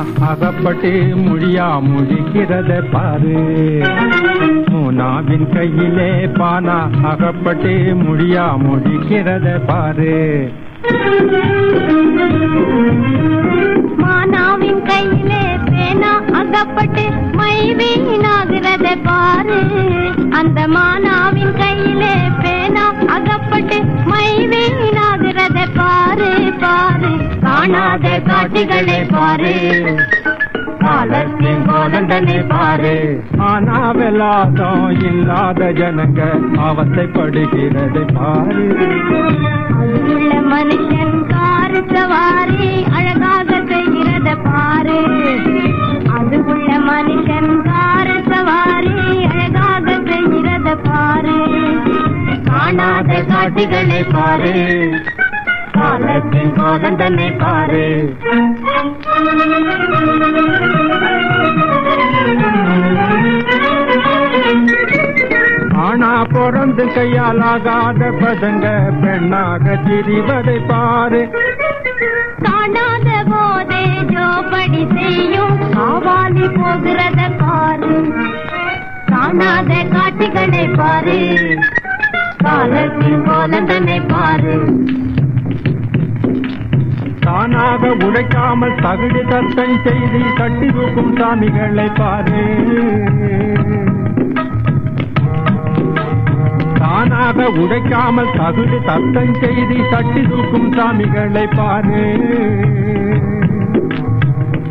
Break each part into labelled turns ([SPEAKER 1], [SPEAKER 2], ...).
[SPEAKER 1] அகப்பட்டு முடியா முடிக்கிறத பாரு. மூனாவின் கையிலே பானா அகப்பட்டு முடியா முடிக்கிறத பாரு.
[SPEAKER 2] மானாவின் கையிலே பேனா அகப்பட்டு மை வீணாகிறத பாரு. அந்த மானாவின் கையிலே பேனா அகப்பட்டு மை காணாத காட்சிகளை பாரு. காலத்தின் கோலண்டனை பாரு.
[SPEAKER 1] ஆனாவெல்லாதம் இல்லாத ஜனங்க அவத்தைப்படுகிறதை பாரு.
[SPEAKER 2] அதுள்ள மனுஷன் காரு சவாரி அழகாக செய்கிறத பாரு. அது உள்ள மனுஷன் காரு சவாரி அழகாக செய்கிறத பாரு. காணாத காட்சிகளை பாரு. காலத்தின் கோதண்டனை பாரு.
[SPEAKER 1] ஆனா பிறந்து கையால் ஆகாத பசங்க பெண்ணாக திரிவதை பாரு.
[SPEAKER 2] காணாத போதே ஜோபடி செய்யும் காவாலி போகிறத பாரு. காணாத காட்சிகளை பாரு. காலத்தின் கோலந்தனை பாரு.
[SPEAKER 1] தானாக உழைக்காமல் தகுடு தத்தம் செய்தி கட்டி தூக்கும் சாமிகளை பாரு. தானாக உழைக்காமல் தகுதி தத்தம் செய்தி தட்டி தூக்கும் சாமிகளை பாரு.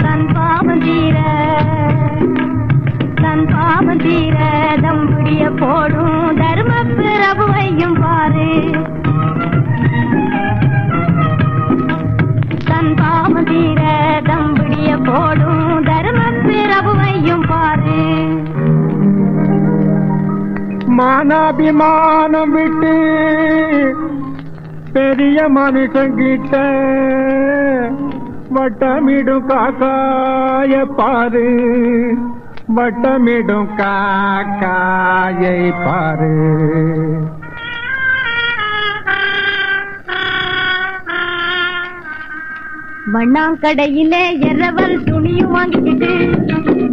[SPEAKER 2] தன் பாவம் தீர தன் பாவம் தீர தம்புடிய போடும் தர்ம பிரபுவையும் பாரு. தன் பாவம் தீர தம்பிடிய போடும் தர்ம பிரபுவையும் பாரு.
[SPEAKER 1] மானாபிமானம் விட்டு பெரிய மனுஷங்கிட்ட வட்டமிடும் காக்காய பாரு. வட்டமிடும் காக்காயை பாரு.
[SPEAKER 2] மண்ணாங்கடையில எரவல் துணியும் வாங்கிக்கிட்டு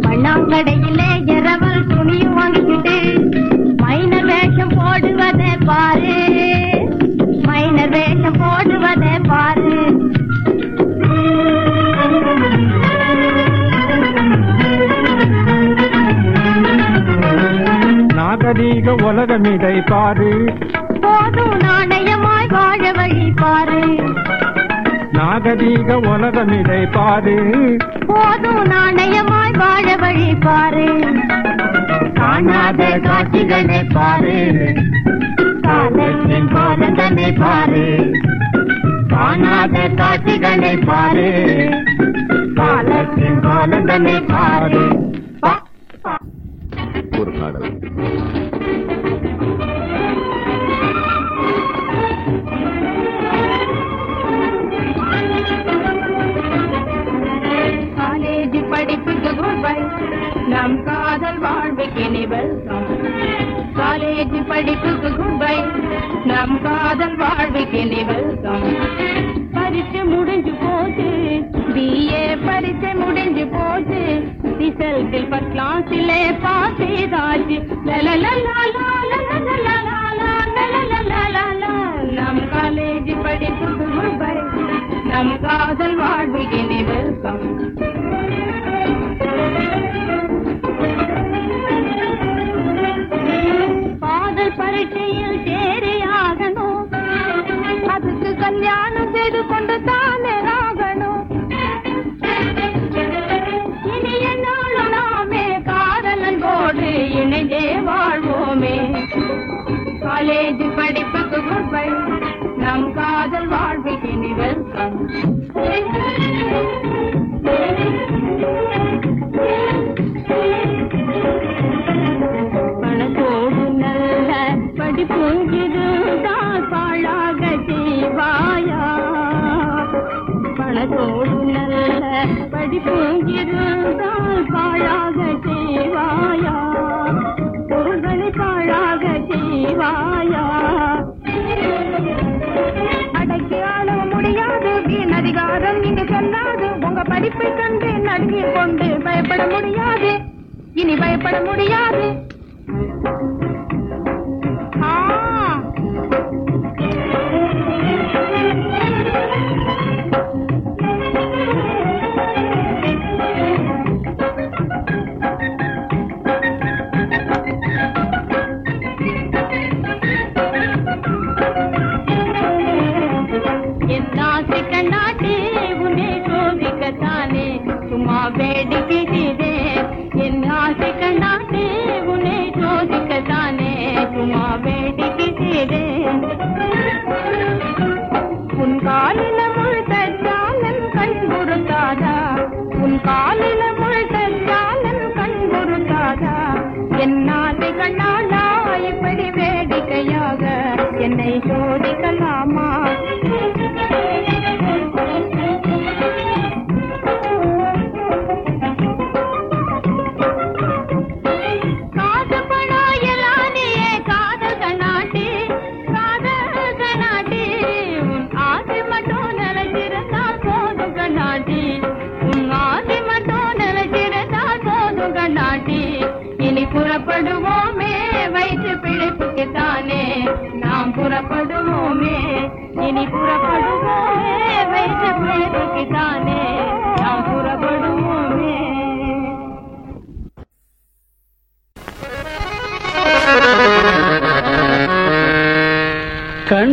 [SPEAKER 2] மண்ணாங்கடையில எரவல் துணியும் வாங்கிக்கிட்டு மைனர் வேஷம் போடுவதை பாரு மைனர் வேஷம் போடுவதை பாரு.
[SPEAKER 3] நாகரீக உலகமிடை பாரு.
[SPEAKER 2] போதும் நாணயமாய் வாழ வழி பாரு.
[SPEAKER 3] நாகரீக உலகமிதை பாரு.
[SPEAKER 2] போதும் நாணயமாய் வாழ வழி பாரு. காணாத காட்சிகளை பாரு. காலத்தின் பாலந்தனை பாரு. காணாத காட்சிகளை பாரு. காலத்தின் பாலந்தனை பாரு.
[SPEAKER 1] ஒரு பாடல்.
[SPEAKER 4] படிப்புக்கு குட் பை நம் காதல் வாழ்வுக்கு நீ வெல்கம் காலேஜ் படிப்புக்கு குட் பை நம் காதல் வாழ்வுக்கு நீ வெல்கம் பரீட்சை முடிஞ்சு போச்சு பிஏ பரீட்சை முடிஞ்சு போச்சு ரிசல்ட்டில் ஃபர்ஸ்ட் கிளாஸிலே பாஸ் செய்தாச்சு நம் காலேஜ் படிப்புக்கு குட்பை நம் காதல் வாழ்வுக்கு நீ வாழ்க்கையில் காதல் தேரையாகணும். அதுக்கு கல்யாணம் செய்து கொண்டு தானே ஆகணும். இனி என்னாலும் நாமே காதலன்போடு இணைந்தே வாழ்வோமே. காலேஜ் படிப்புக்கு குட்பை நம் காதல் வாழ்வுக்கு இனி வெல்கம். you. பணத்தோடு நல்ல படிப்பு இருந்தால் பாழாக செய்வாயா பொருள்களை பாழாக செய்வாயா அடக்கி ஆள முடியாது வீண் அதிகாரம் இங்கு செல்லாது உங்க படிப்பை கண்டு நடுங்கிக் கொண்டு பயப்பட முடியாது. இனி பயப்பட முடியாது.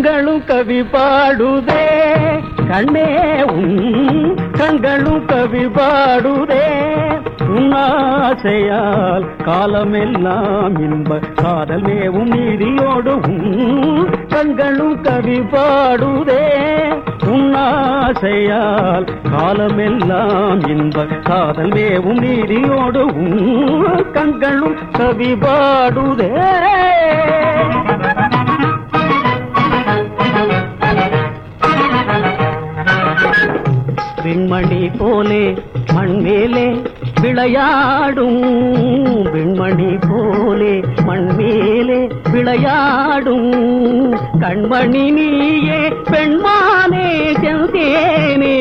[SPEAKER 5] கண்களும் கவி பாடுதே. கண்ணே உன் கண்களும் கவி பாடுதே. உன்னாசையால் காலமெல்லாம் இன்ப காதல் மேவும் நீதியோடும் கண்களும் கவி பாடுதே. உன்னாசையால் காலமெல்லாம் இன்ப காதல் மேவும் நீதியோடும் கண்களும் கவி பாடுதே. விண்மணி போலே மண்மேலே விளையாடும். விண்மணி போலே மண்மேலே விளையாடும். கண்மணி நீயே பெண்மானே செந்தேனே.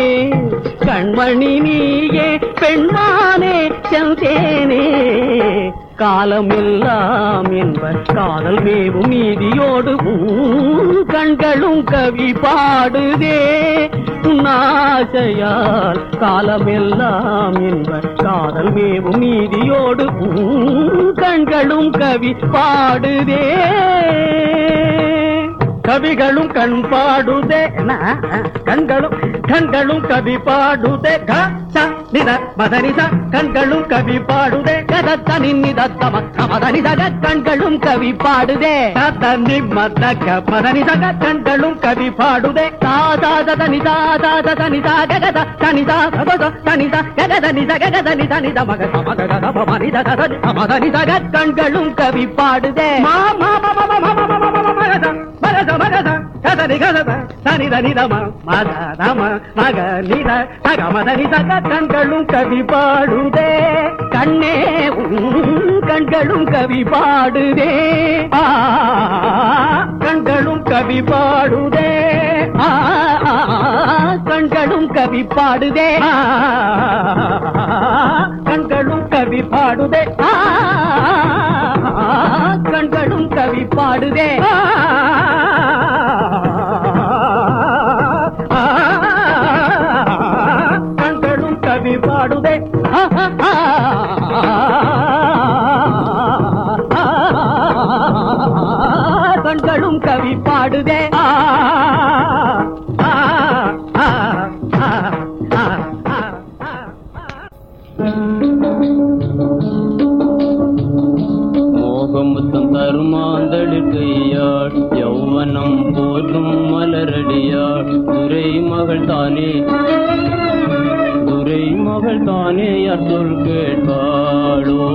[SPEAKER 5] கண்மணி நீயே பெண்மானே செந்தேனே. காலமெல்லாம் என்பர் காதல் மேவும் நீதியோடு கண்களும் கவி பாடுதே. உன்னாசையால் காலமெல்லாம் என்ப காதல் மேவும் நீதியோடு கண்களும் கவி பாடுதே. கவிகளும் கண் பாடுதே. கண்களும் கண்களும் கவி பாடுதே. க நித மதனித கண்களும் கவி பாடுதே கதத்த நின்னித தம மதனித கண்களும் கவி பாடுதே தனி மத க மதனித கண்களும் கவி பாடுதே தாதாத தனிதா தாத தனிதா ககத தனிதா ககத தனிதா ககத நித ககத நித நித மக மக கத மனித கத மதனித கண்களும் கவி பாடுதே மா மா மா மா மா மா மா மா மகத மகத மகத கதனி கதத தனித நிதம மத நம மக நித மக மத நித கண்களும் கவி பாடுதே. கண்ணே கண்களும் கவி பாடுதே. கண்களும் கவி பாடுதே. கண்களும் கவி பாடுதே. கண்களும் கவி பாடுதே. கண்களும் கவி பாடுதே.
[SPEAKER 6] துரை மகள் தானே. துரை மகள் தானே அருள் கேட்பாளோ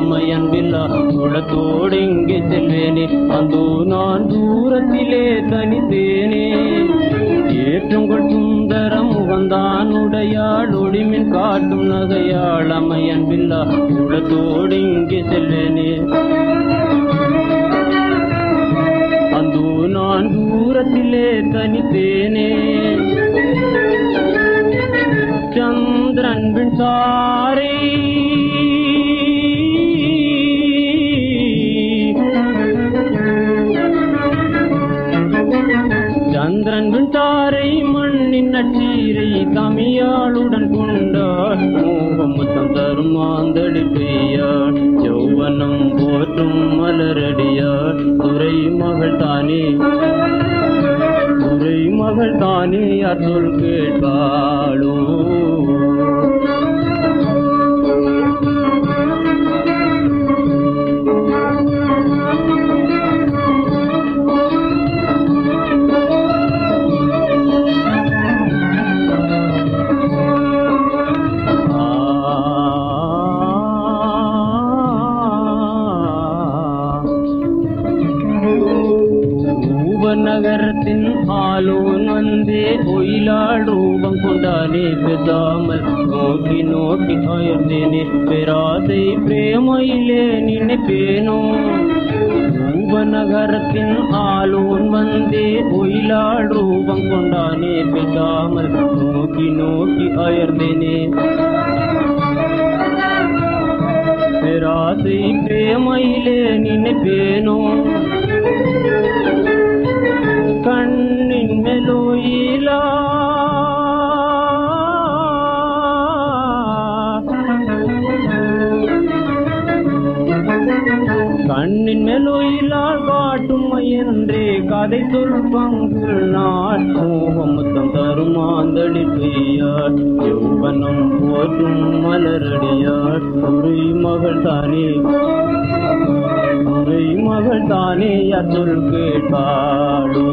[SPEAKER 6] அம்மையன்பில்லா குளத்தோடு இங்கே செல்வேனே அந்தோ நான் தூரத்திலே தனித்தேனே. ஏற்றுங்கள் சுந்தரம் சுந்தர உடையாள் ஒளிமின் காட்டும் நகையாள் அம்மையன்பில்லா குளத்தோடு இங்கே செல்வேனே அந்தோ நான் தூரத்திலே தனித்தேனே. நாளுடன் கொண்டாள் மோகம் முத்தம் தரும் மாந்தடி பெய்யாள் யௌவனம் போற்றும் மலரடியாள் துறை மகள் தானே துறை மகள் தானே அருள் கேட்பாளோ ಬೇಬದಾಮ ನೋಟಿ ನೋಟಿ ಕಾಯುತ್ತೇನೆ ಪೆರಾಸೈ ಪ್ರೇಮ ಇಲ್ಲೇ ನಿನ್ನೆಪೇನು நகரத்தின் ஆளோன் வந்தே ஒயிலாள் ரூபம் கொண்டானே பெதாமல் நோக்கி நோக்கி அயர்ந்தேனே பேராசை பிரேமையிலே நினைப்பேனோ கண்ணின் மெலோயிலால் காட்டும் என்றே கதை சொல் பங்கு நாள். தரும் ஆந்தடி பெய்யார் யௌவனம் போற்றும் மலரடியார். துறை மகள் தானே துறை மகள் தானே அருள் கேட்பாளோ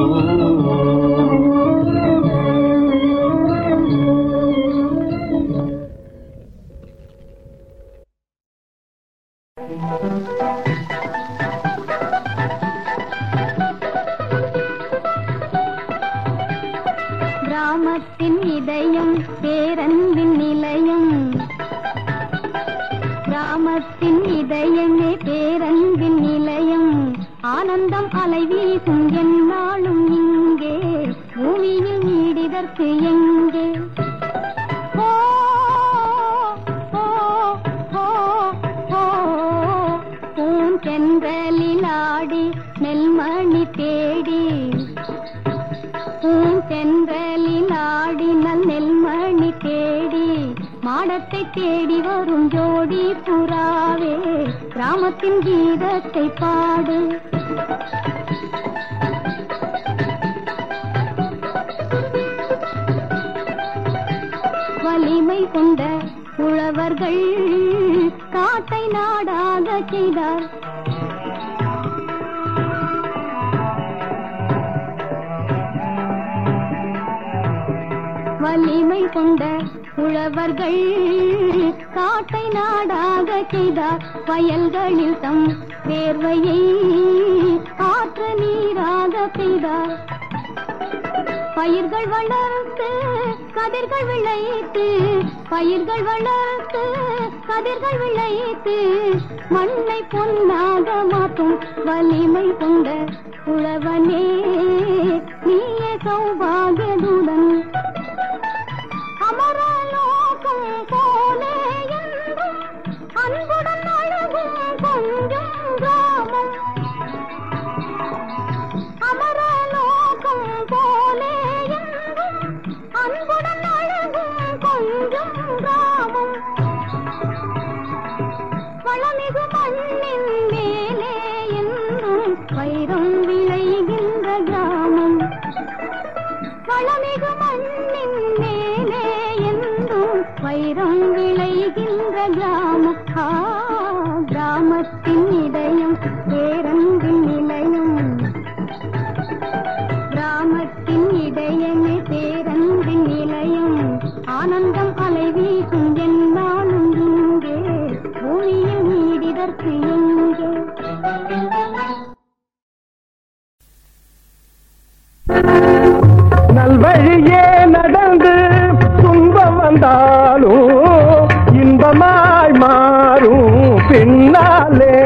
[SPEAKER 7] என்னாலே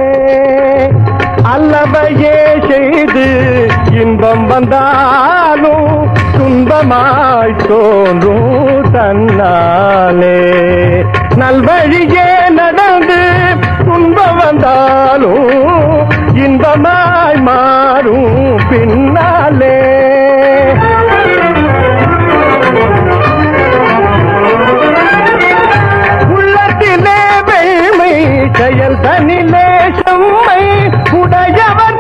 [SPEAKER 7] அல்லவையே செய்து இன்பம் வந்தாலும் துன்பமாய் தோன்றும் தன்னாலே. நல்வழியே நடந்து துன்பம் வந்தாலும் இன்பமாய் மாறும் பின்னாலே. செயல் தனிலே செம்மை உடையவர்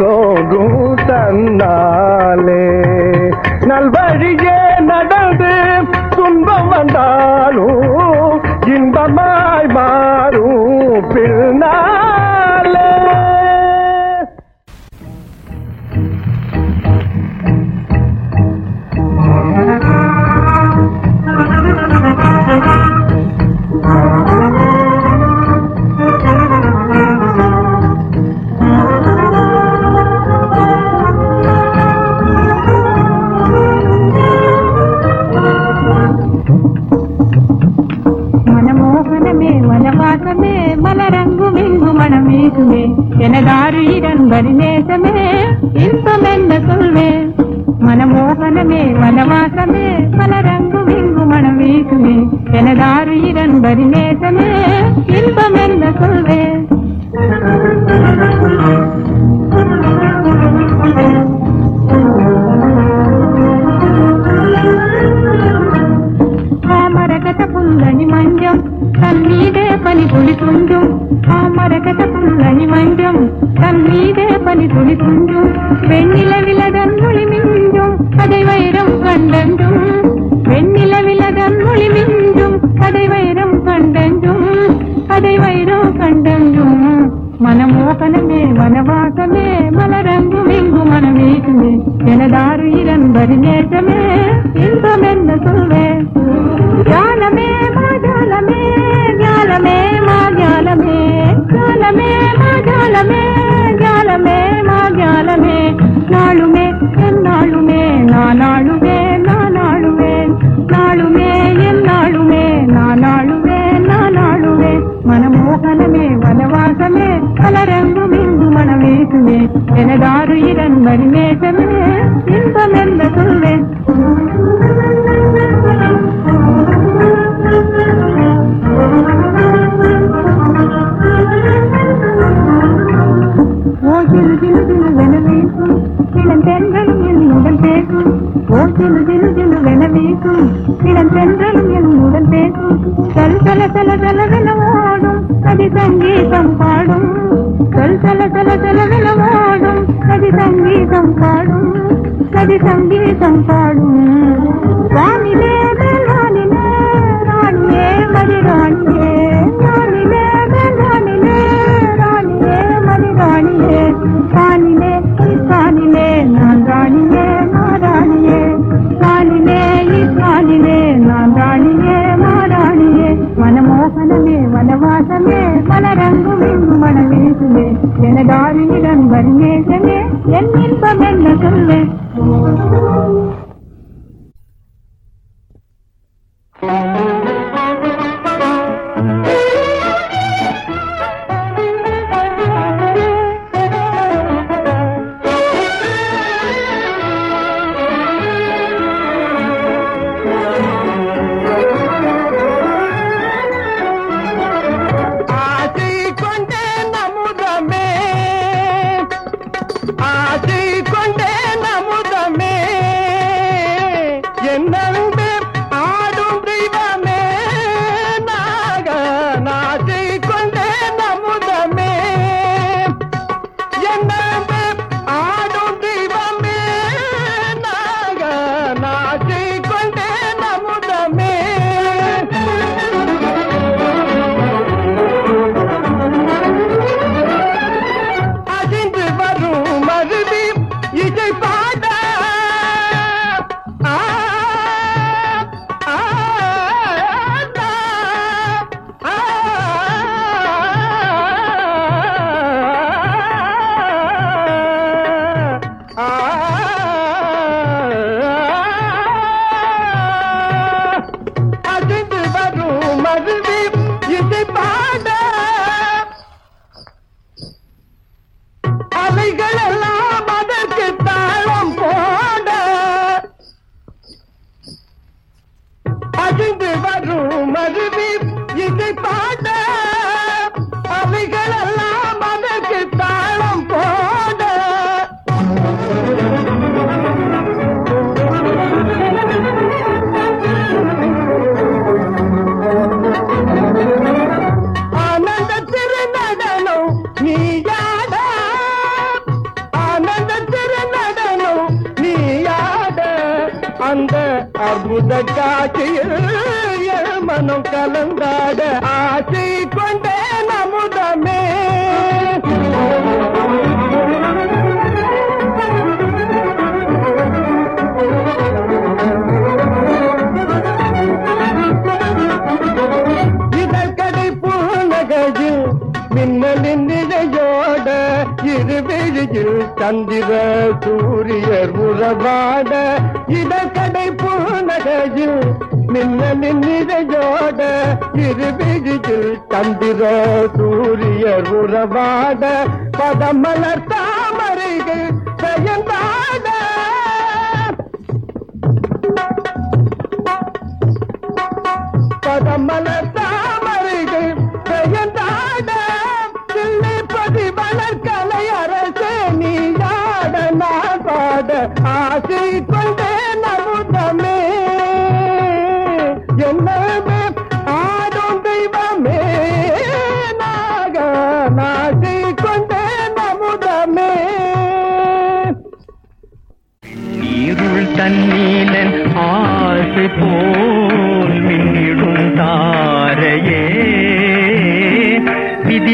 [SPEAKER 7] போகும் தன்னாலே. நல்வழியே நடந்து துன்பம் வந்தாலும் இன்பமாய் மாறும்
[SPEAKER 8] பின்னா எனதாறு இடம்பரி நேசமே இன்பம் என்ன சொல்வேன் மனமோகனமே மனவாசமே பலரங்கும் இங்கு மனம் வீசுமே எனதாறு இடம்பரி நேசமே இன்பம் என்ன சொல்வேன்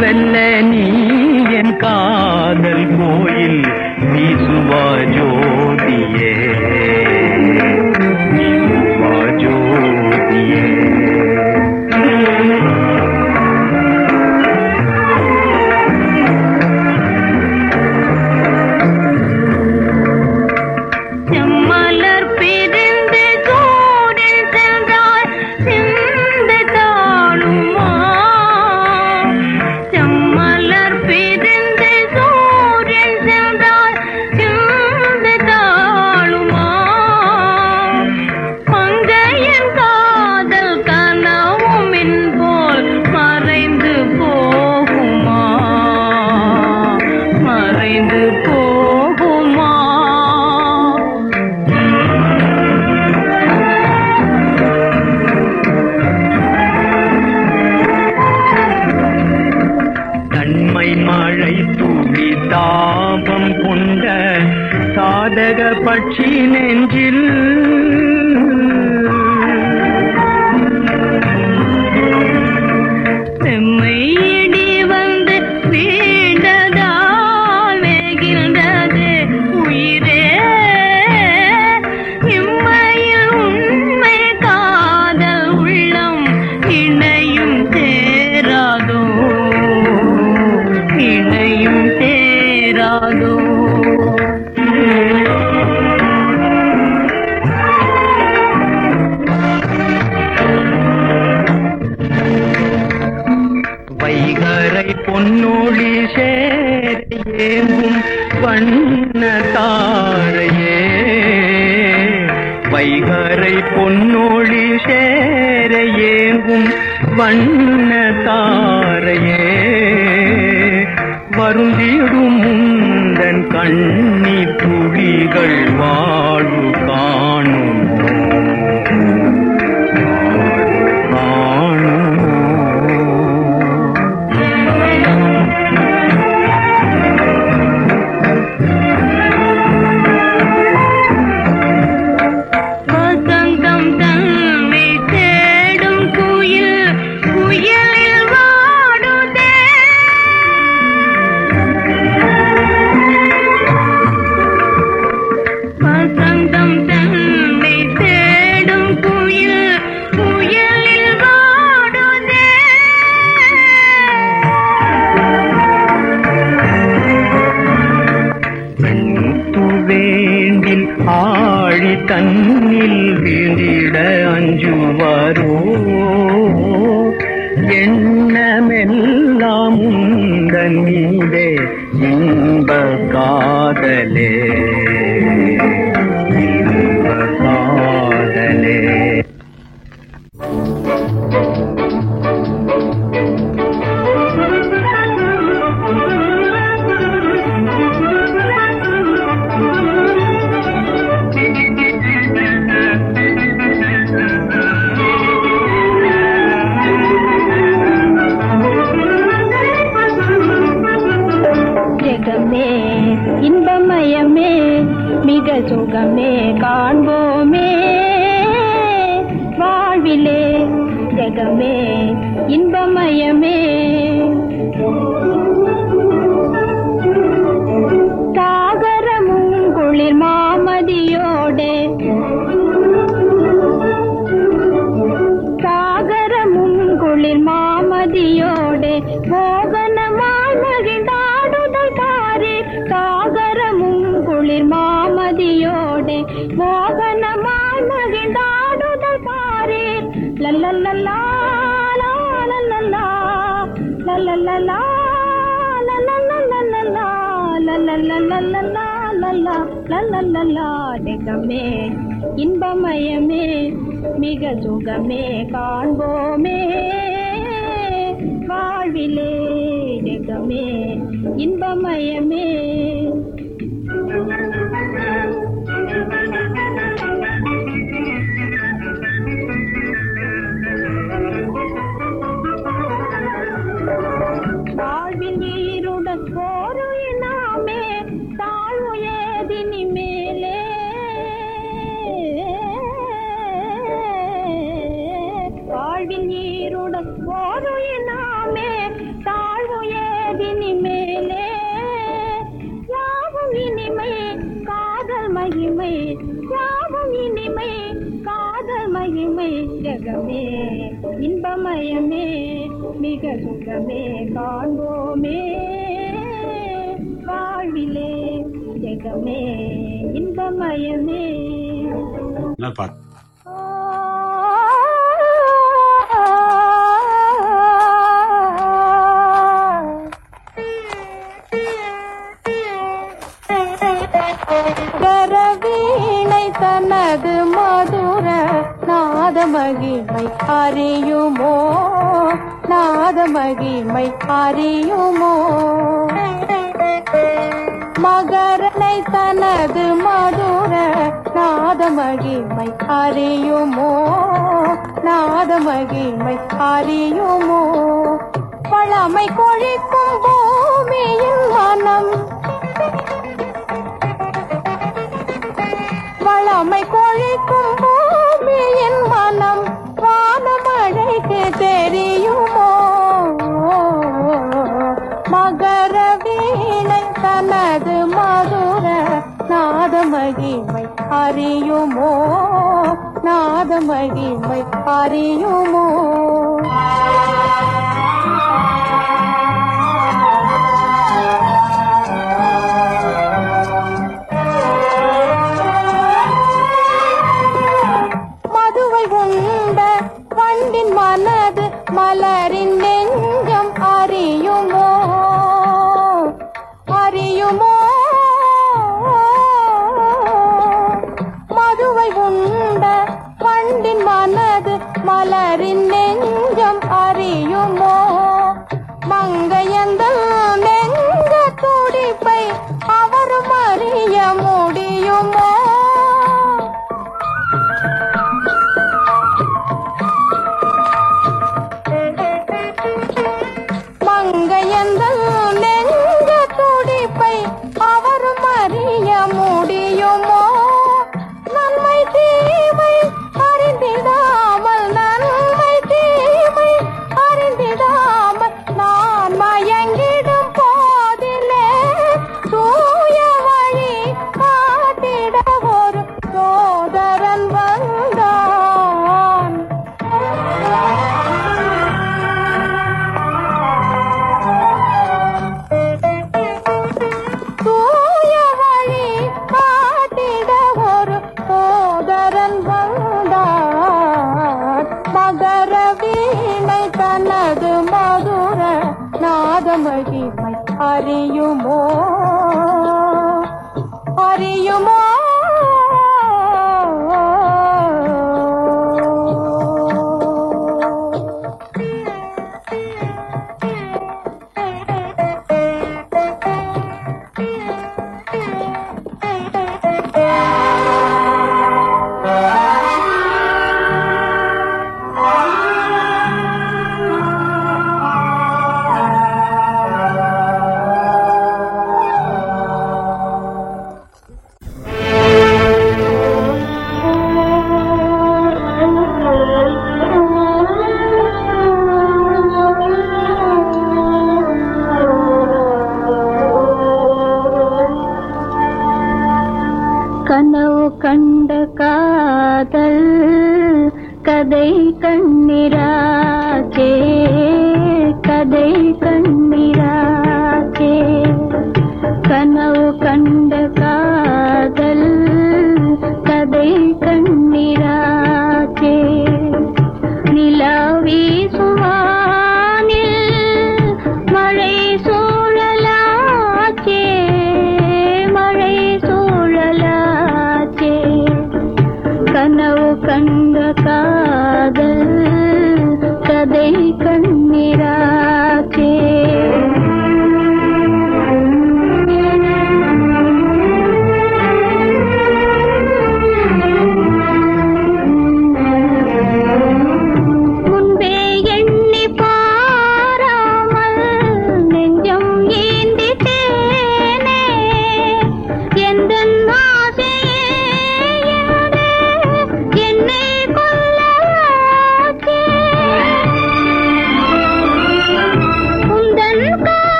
[SPEAKER 9] வல்ல நீ என் காதல் கோயில் வீசுவாஜோ வருவாரோ? எண்ணமெல்லாம் உந்தன் மீதே இன்ப காதலே?
[SPEAKER 10] லல்லல்லாடகமே இன்பமயமே மிக சுகமே காண்போமே. வாழ்விலே
[SPEAKER 1] டெகமே இன்பமயமே
[SPEAKER 11] மயமே. பாட்டு?
[SPEAKER 8] கரவீணை தனது மதுர நாத மகிமை அறியுமோ? நாத மகிமை அறியுமோ? நாகரனை தனது மதுர நாதமகிமை அறியுமோ? நாதமகிமை அறியுமோ? பழமை கொழிக்கும் பூமியின் மனம் வளமை கொழிக்கும் பூமியின் மனம் வானமழைக்கு தெரியும். மனது மதுர நாத மகிமை அறியுமோ? நாத மகிமை அறியுமோ?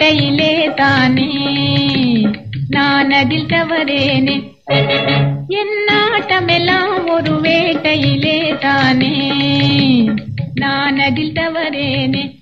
[SPEAKER 8] கையிலே தானே? நான் அதில் தவறேனே. என் நாட்டமெல்லாம் ஒரு வேட்டையிலே தானே? நான் அதில் தவறேனே.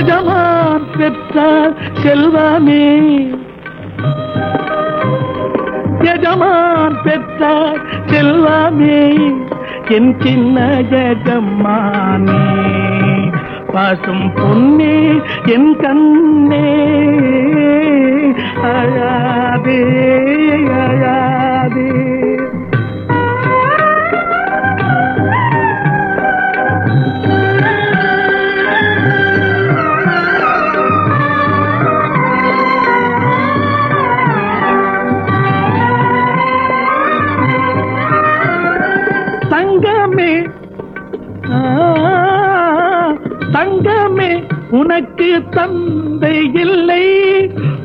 [SPEAKER 12] எஜமான் பெற்ற செல்வமே. எஜமான் பெற்ற செல்வமே. என் சின்ன எஜமானே பாசும் பொன்னே என் கண்ணே. அழாதே அழாதே. உனக்கு தந்தை இல்லை.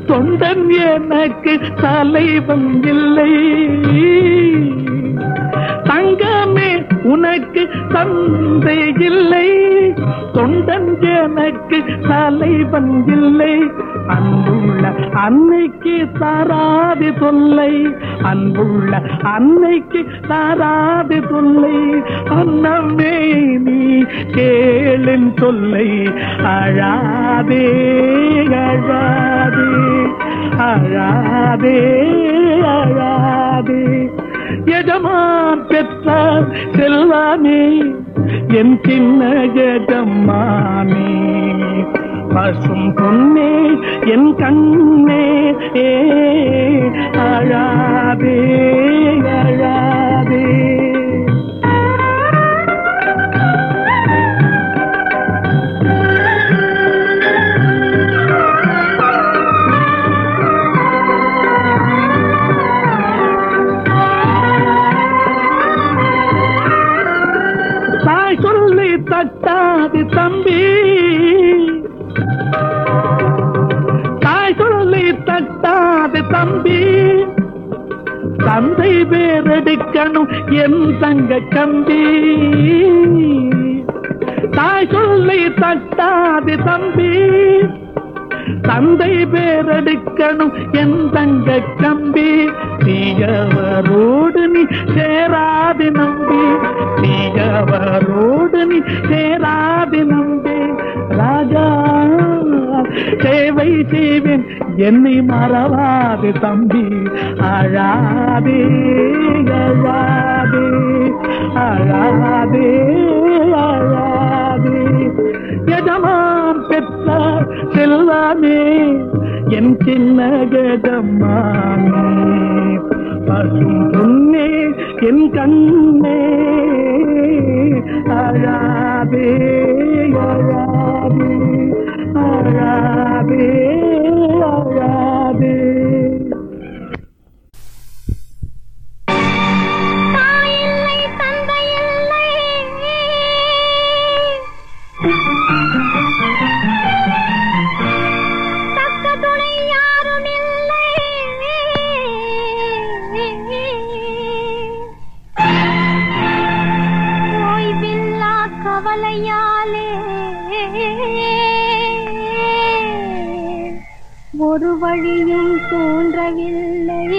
[SPEAKER 12] தொண்டன் எனக்கு தலைவன் இல்லை. உனக்கு தந்தை இல்லை. தொண்டன் எனக்கு தலைவன் இல்லை. அன்புள்ள அன்னைக்கு தாராது தொல்லை. அன்புள்ள அன்னைக்கு தாராது தொல்லை. அன்னமே நீ கேளின் தொல்லை. அழாதே அழாதே அழாதே அழாதே. எஜமான் பெற்றார் செல்லாமே என் சின்ன எஜமானே. பசும் பொன்னே என் கண்ணே ஏ அழாதே அழாதே. தம்பி. தாய் சொல்லி தட்டாது தம்பி. தந்தை பேரெடுக்கணும் என் தங்க கம்பி தாய் சொல்லி தட்டாது தம்பி. தந்தை பேரெடுக்கணும் என் தங்க கம்பி. தீயவரோடு நீ சேராது நம்பி. தீயவரோடு நீ சேராது நம்பி. ராஜா சேவை செய்வேன். என்னை மறவாது தம்பி. அழாதே அழாதே அழாதே அழாதே. எஜமா எஜமான் பெற்றார் செல்லாமே. என் சின்ன கஜமானே பசும் பொன்னே என் கண்ணே. அழாதே அழாதே அழாதே
[SPEAKER 13] அழா தோன்றவில்லை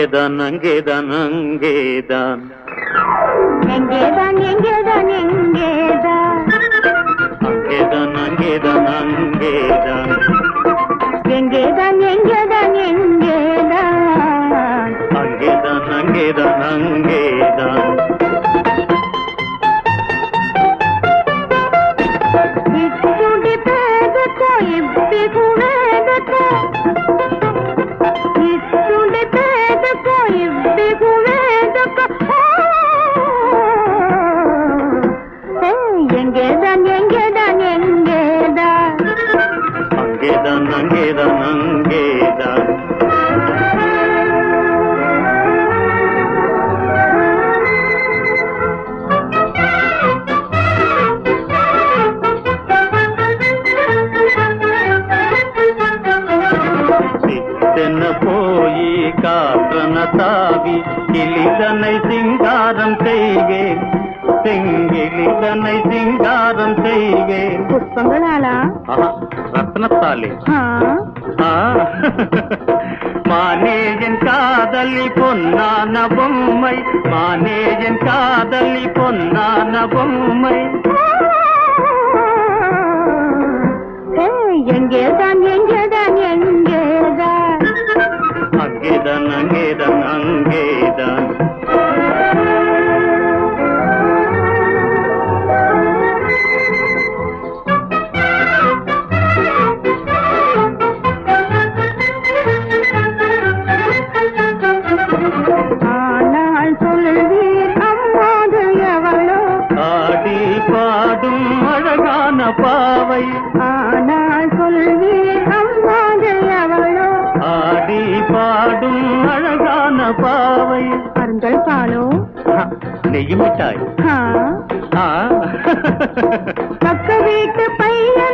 [SPEAKER 5] நங்கேதான் நங்கேதான்
[SPEAKER 13] நங்கேதான் நங்கேதான் நங்கேதான் நங்கேதான்
[SPEAKER 5] நங்கேதான் நங்கேதான் நங்கேதான் பாவை
[SPEAKER 13] ஆனால் சொல்வீர் அம்மாதை அவளோ.
[SPEAKER 5] ஆடி பாடும் அழகான பாவை.
[SPEAKER 13] அருந்தல் பாலோ.
[SPEAKER 5] நெய்யும் மிட்டாய்.
[SPEAKER 13] பக்க வீட்டு பையன்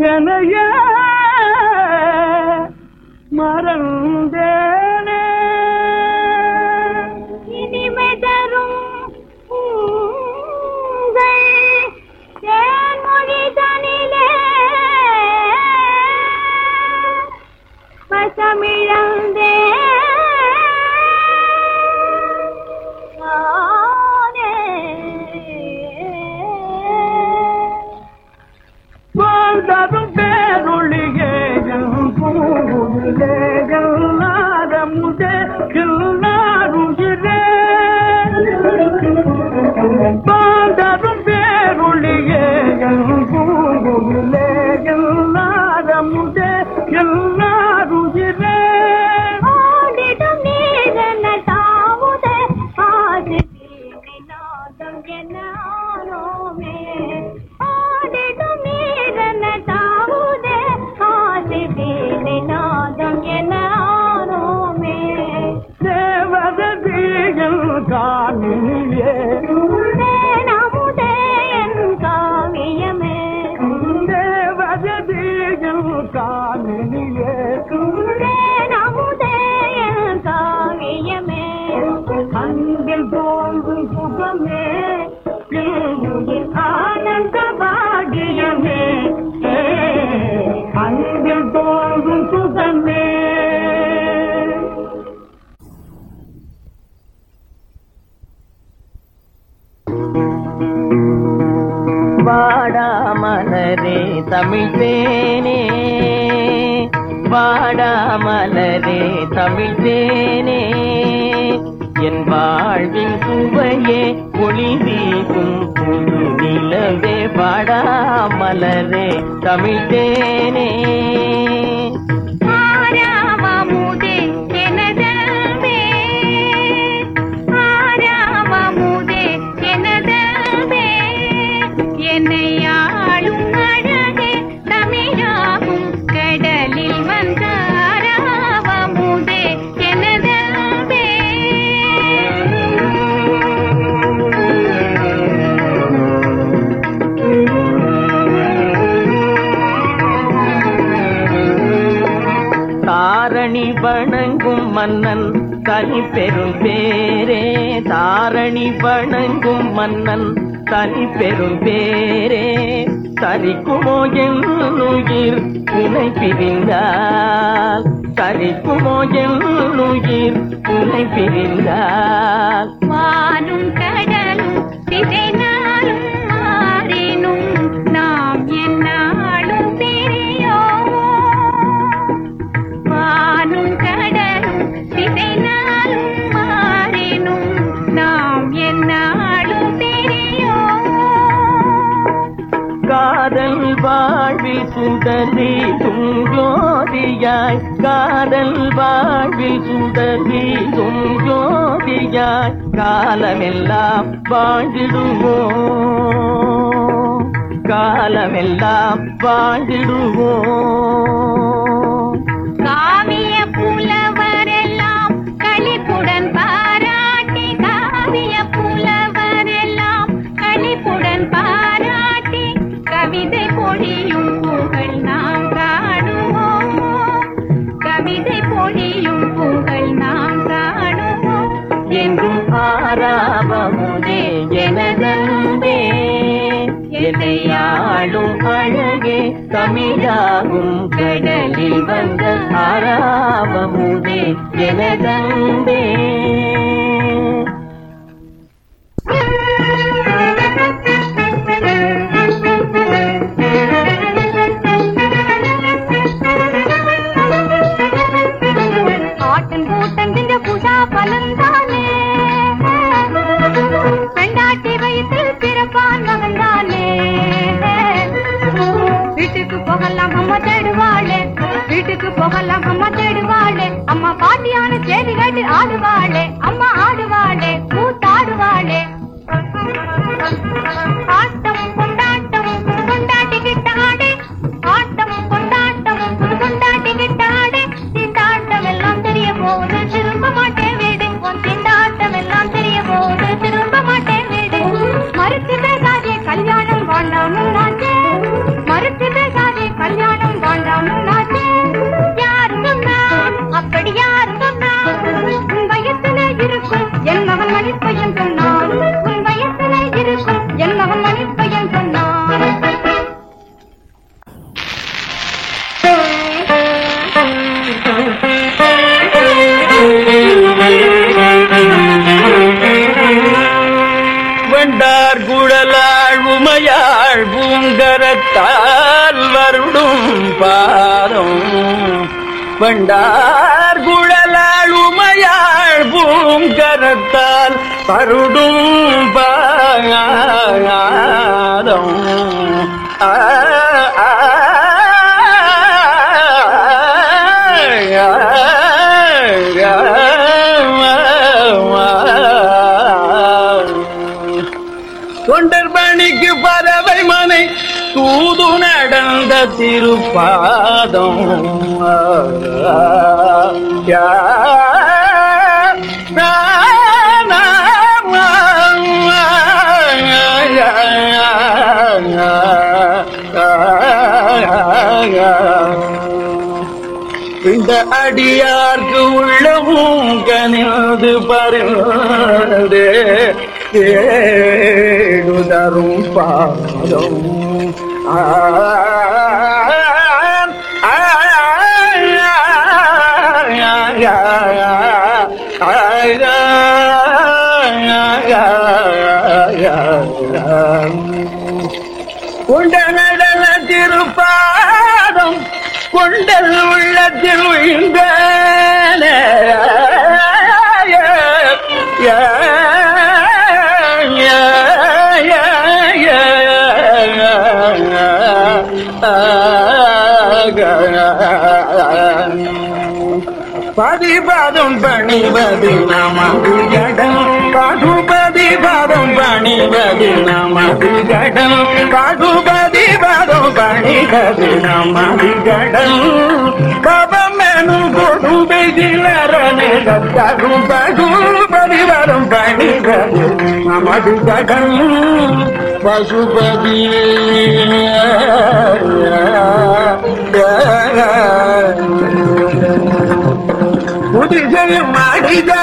[SPEAKER 14] Yeah, no, yeah. சரிக்குமோ என்னுயிர் உனை பிரிந்தால். சரிக்குமோ என்னுயிர் உனை பிரிந்தால்.
[SPEAKER 8] வானும் கடலும் திசை நாளும் சுடர்வி துங்கோதியாய்
[SPEAKER 14] காதல் வாழ்வில் சுடர்வி துங்கோதியாய் காலமெல்லாம் வாழ்ந்திடுவோ. காலமெல்லாம் வாழ்ந்திடுவோ. தாராபமுதே ஜனதந்தே எதையாளும் அழகே தமிழாகும் கடலில் வந்த
[SPEAKER 8] தாராபமுதே ஜனதந்தே வீட்டுக்கு போகலாம் அம்மா தேடுவாளே. அம்மா பாட்டியான சேதி கேட்டு ஆடுவாளே.
[SPEAKER 6] பூங்கரத்தால் வருடும் பாதம். வண்டார் குழலாள் உமையாள் பூங்கரத்தால் பருடும் திருப்பாதம் இந்த அடியார்க்கு உள்ளமும் கனிந்து பருந்தே ஏழுதரும் பாதம் ஆ, நடன திருப்பாதம் கொண்டல் உள்ளத்தில் உயிர்ந்த பதிபதம் பணிவது நமது கடன் பகுபதி பதம் பணிவது நமது கடன் பகுபதி பதம் பணிவது நமது கடன் பவமெனும் கொடுமை சிலரனே தரும் பகுபதி வரும் பணிவது நமது கடன் பசுபதி புதிசையும் அடிதா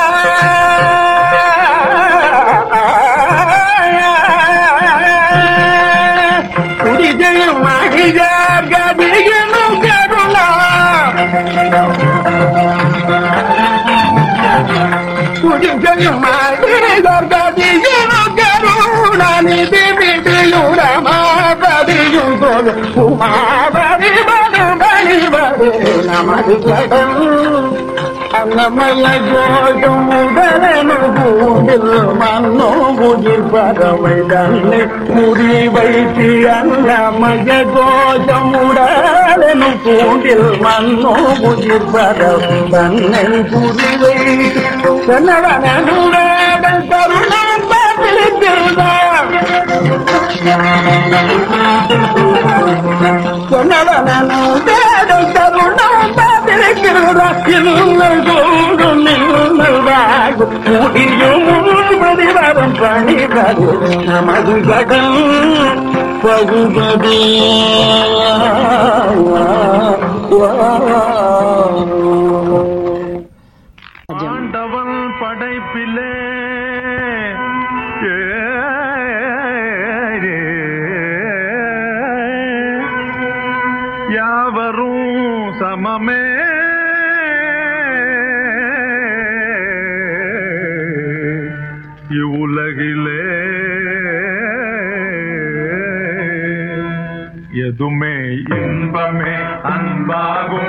[SPEAKER 6] புதிசையும் அடிதார் கதிகனும் கருணா புதிசையும் அடிதார் கதிகனும் கருணா நிதி விதியுடமா பதியும் போது உமாபதி பது பணி நமது கடன் அன்னமல்ல கோஷம் உடலனு கூடில் மன்னோ புதிர் பறவை தன்னை முடி வைத்து அன்னமய கோஷம் உடலனு பூண்டில் மன்னோ புதிர் பறவை தன்னை புரி வைத்து கண்ணவனுடன் கருணம் பார்த்திருக்கிறார் சொன்னவனுடன் கருணம் பார்த்திருக்கிறார் இன்னும் கூடும் நின்றும் முடியும் பதிவரம் பணிவது நமது
[SPEAKER 13] água.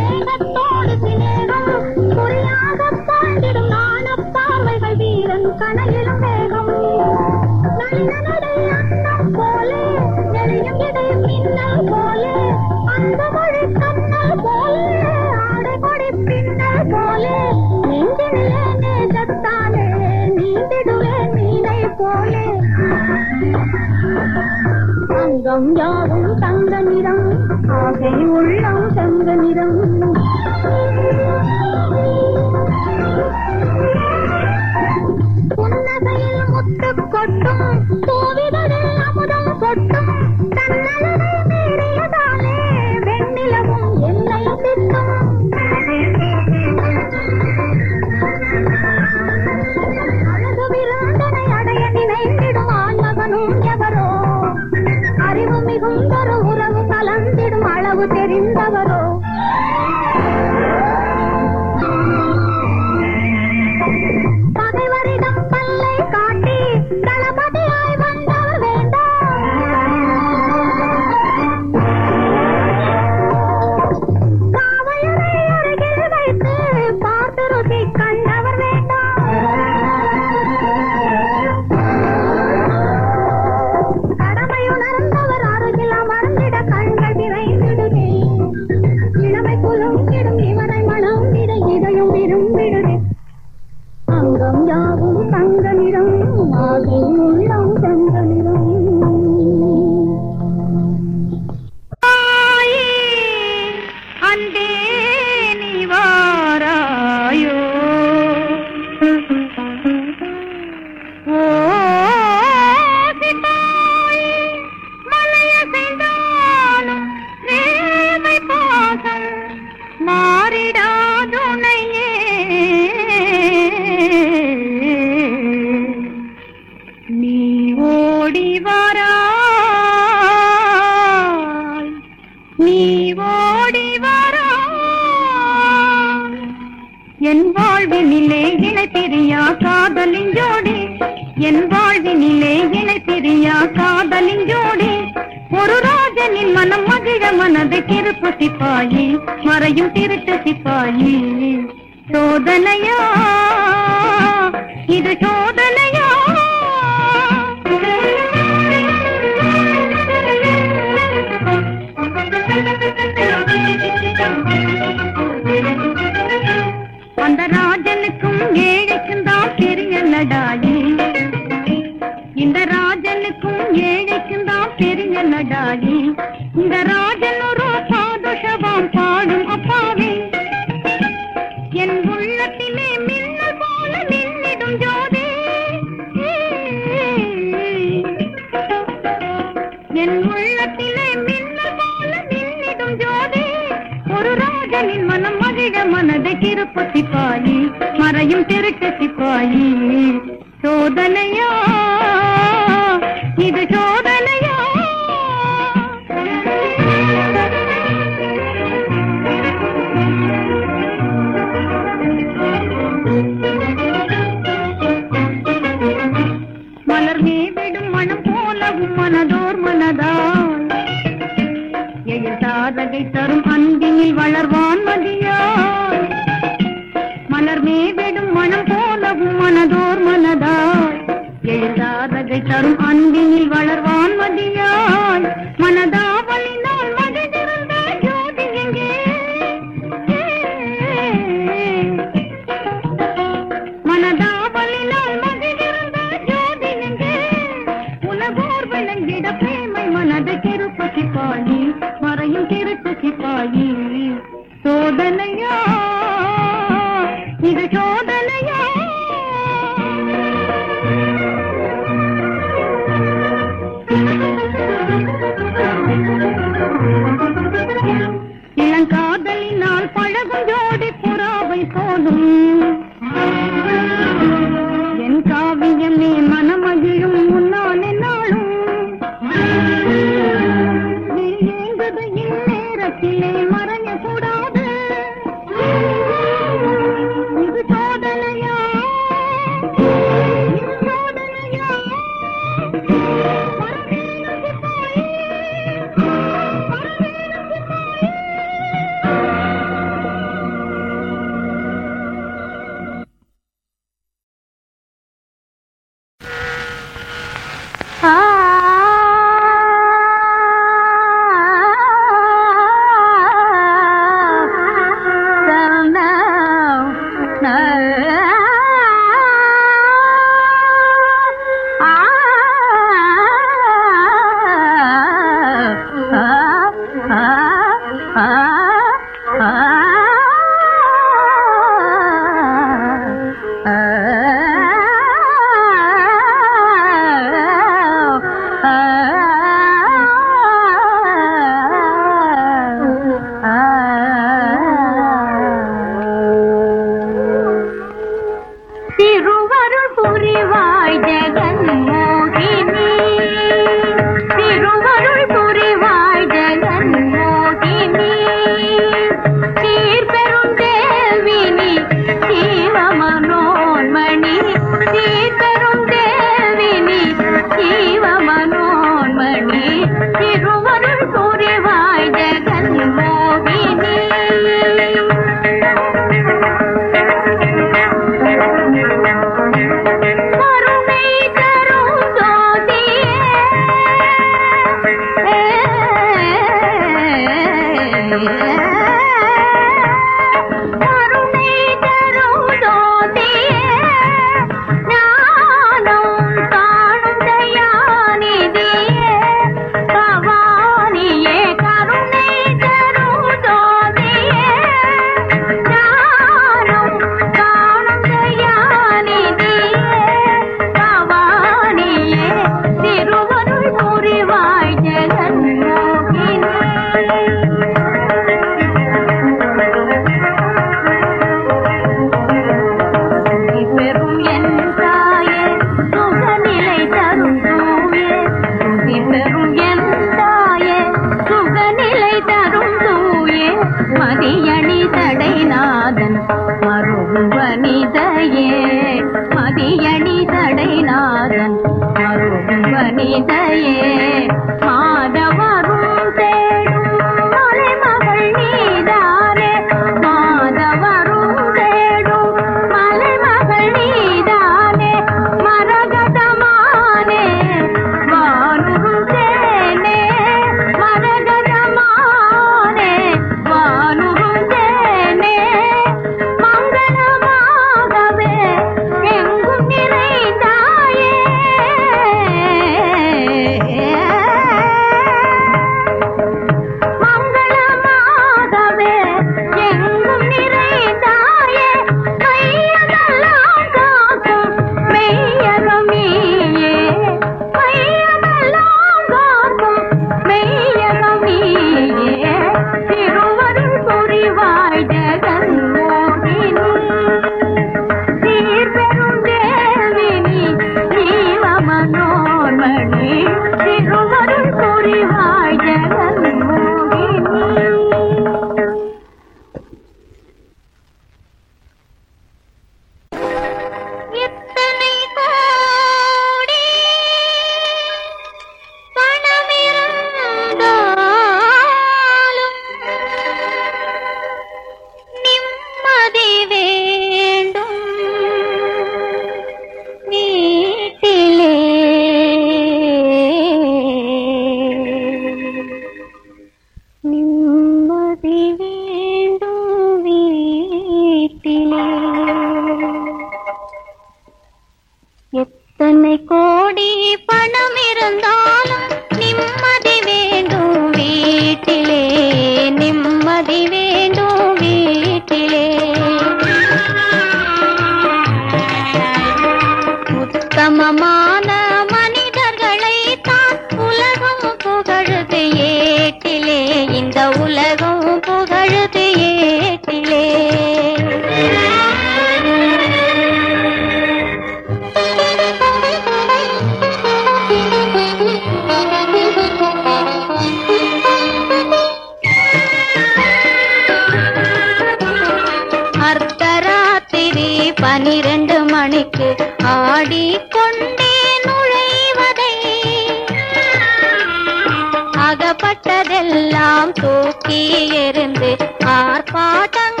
[SPEAKER 13] ஆகப்பட்டதெல்லாம் தூக்கி எறிந்து ஆர்ப்பாட்டங்கள்